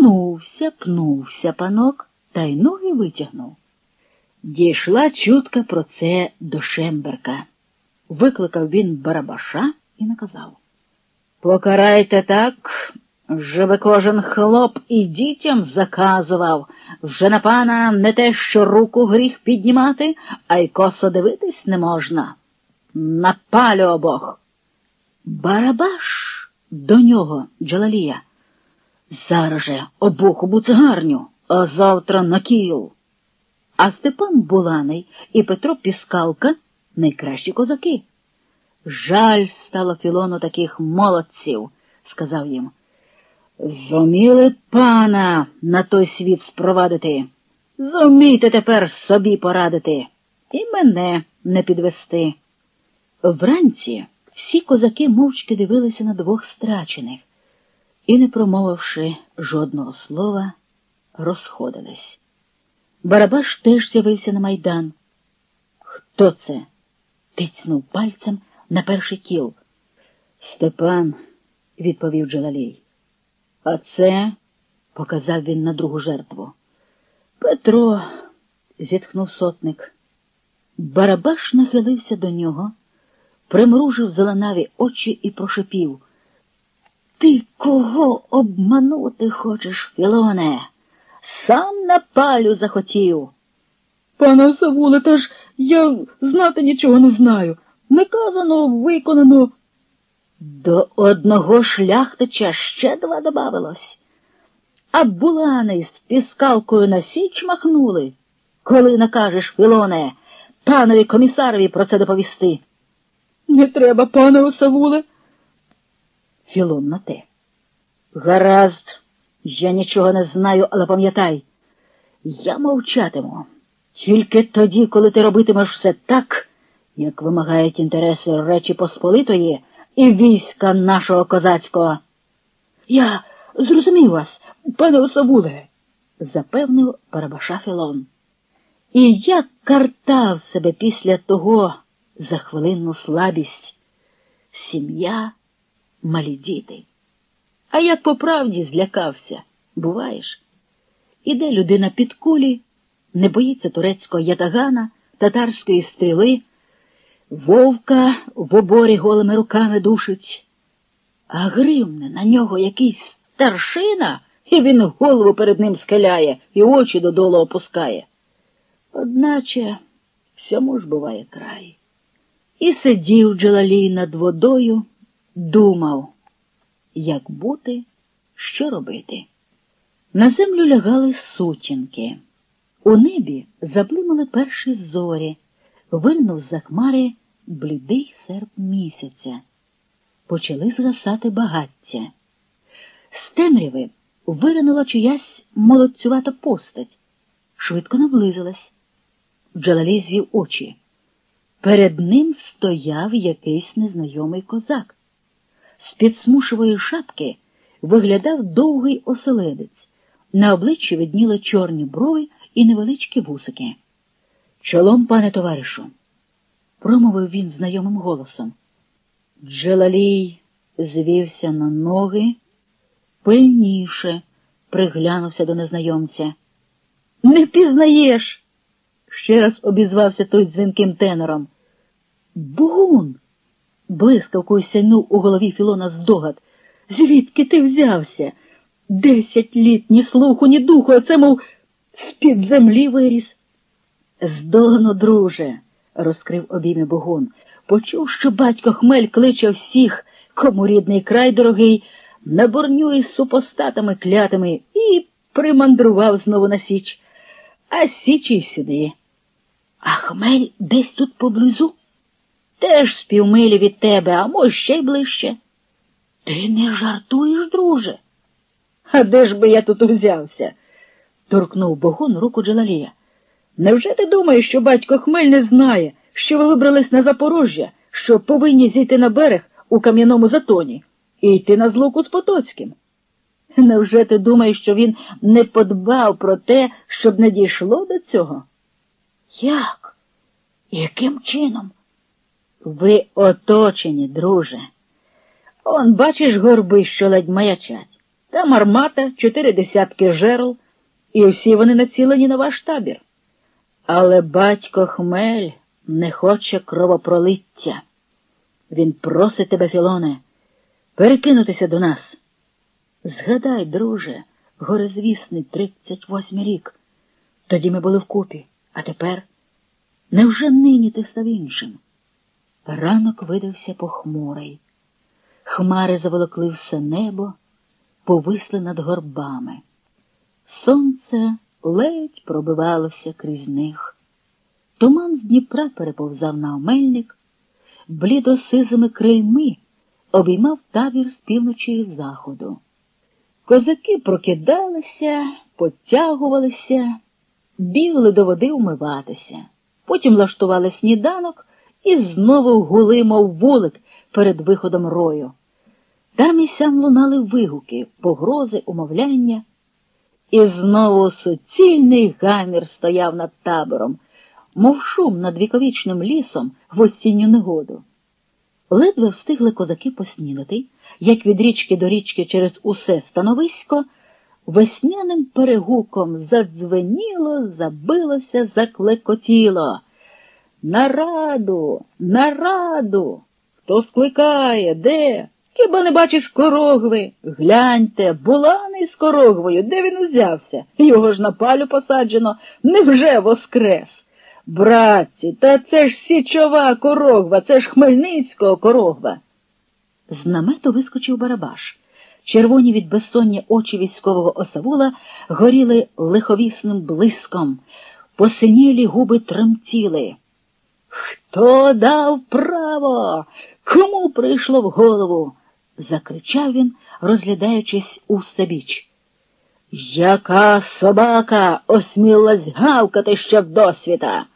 Пнувся, пнувся панок та й ноги витягнув. Дійшла чутка про це до Шемберка. Викликав він Барабаша і наказав Покарайте так, щоб кожен хлоп і дітям заказував, вже на пана не те, що руку гріх піднімати, а й косо дивитись не можна. Напалю обох. Барабаш до нього, Джалалія. Зараз же обох у буцегарню, а завтра на кіл. А Степан Буланий і Петро Піскалка найкращі козаки. Жаль стало Філону таких молодців, сказав їм. Зуміли пана на той світ спровадити. Зумійте тепер собі порадити і мене не підвести. Вранці всі козаки мовчки дивилися на двох страчених і, не промовивши жодного слова, розходились. Барабаш теж з'явився на майдан. Хто це? тицнув пальцем на перший кіл. Степан, відповів Джалалій. А це, показав він на другу жертву. Петро, зітхнув сотник. Барабаш нахилився до нього, примружив зеленаві очі і прошепів. Ти кого обманути хочеш, Філоне? Сам на палю захотів. Пане Савуле, та ж я знати нічого не знаю. Наказано, виконано. До одного шляхтича ще два добавилось. А булани з піскалкою на січ махнули. Коли накажеш, Філоне, панові комісарові про це доповісти. Не треба, пане Савуле. Філон на те. Гаразд, я нічого не знаю, але пам'ятай, я мовчатиму. Тільки тоді, коли ти робитимеш все так, як вимагають інтереси Речі Посполитої і війська нашого козацького. Я зрозумів вас, пане Осавуле, запевнив Барабаша Філон. І як картав себе після того за хвилинну слабість, сім'я, малі діти. А як по правді злякався, буваєш? Іде людина під кулі, не боїться турецького ятагана, татарської стріли, вовка в оборі голими руками душить, а гримне на нього якийсь старшина, і він голову перед ним скеляє і очі додолу опускає. Одначе всьому ж буває край. І сидів Джалалій над водою, думав, як бути, що робити. На землю лягали сутінки. У небі заблимали перші зорі, вильнув за хмари блідий серп місяця. Почали згасати багаття. З темряви виринула чиясь молодцювата постать, швидко наблизилась. Джалалі звів очі. Перед ним стояв якийсь незнайомий козак. З під смушевої шапки виглядав довгий оселедець. На обличчі видніли чорні брови і невеличкі вусики. Чолом, пане товаришу, промовив він знайомим голосом. Джелалій звівся на ноги, пильніше приглянувся до незнайомця. Не пізнаєш? ще раз обізвався той дзвінким тенором. Бугун. Блискавкою сяйнув у голові Філона здогад. Звідки ти взявся? Десять літ ні слуху, ні духу, а це, мов, з-під землі виріс. Здолано, друже, розкрив обійми Богун. Почув, що батько Хмель кличе всіх, кому рідний край дорогий, на борню із супостатами клятими і примандрував знову на Січ. А Січ і сюди. А Хмель десь тут поблизу? Теж з півмилі від тебе, а може, ще й ближче. Ти не жартуєш, друже? А де ж би я тут узявся? торкнув Богун руку Джалалія. Невже ти думаєш, що батько Хмель не знає, що ви вибрались на Запорожжя, що повинні зійти на берег у кам'яному затоні і йти на злуку з Потоцьким? Невже ти думаєш, що він не подбав про те, щоб не дійшло до цього? Як? Яким чином? Ви оточені, друже. Он, бачиш, горби, що ледь маячать. Там армата, чотири десятки жерл, і всі вони націлені на ваш табір. Але батько Хмель не хоче кровопролиття. Він просить тебе, Філоне, перекинутися до нас. Згадай, друже, горизвісний тридцять восьмий рік. Тоді ми були вкупі, а тепер невже нині ти став іншим? Ранок видався похмурий. Хмари заволокли все небо, повисли над горбами. Сонце ледь пробивалося крізь них. Туман з Дніпра переповзав на омельник, блідосизими крильми обіймав табір з півночі і заходу. Козаки прокидалися, потягувалися, бігли до води умиватися, потім влаштували сніданок і знову гули, мов вулик перед виходом рою. Там і сям лунали вигуки, погрози, умовляння. І знову суцільний гамір стояв над табором, мов шум над віковічним лісом в осінню негоду. Ледве встигли козаки поснідати, як від річки до річки через усе становисько, весняним перегуком задзвеніло, забилося, заклекотіло. Нараду, нараду. Хто скликає? Де? Хіба не бачиш корогви? Гляньте, буланий з корогвою, де він узявся? Його ж на палю посаджено, невже воскрес? Братці, та це ж січова корогва, це ж Хмельницького корогва. З намету вискочив Барабаш. Червоні від безсоння очі військового осавула горіли лиховісним блиском, посинілі губи тремтіли. Хто дав право? Кому прийшло в голову? закричав він, розглядаючись у собіч. Яка собака осмілась гавкати ще в досвіта?